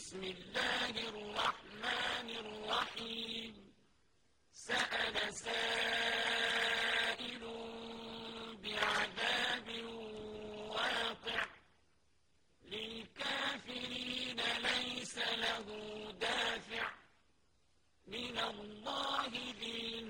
بسم الله الرحمن الرحيم. سأل سائل بعذاب واقع. للكافرين ليس له دافع. من الله ذي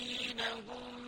والذين هم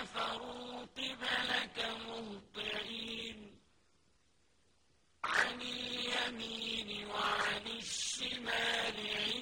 كفروا قبلك مهطعين عن اليمين وعن الشمال عزين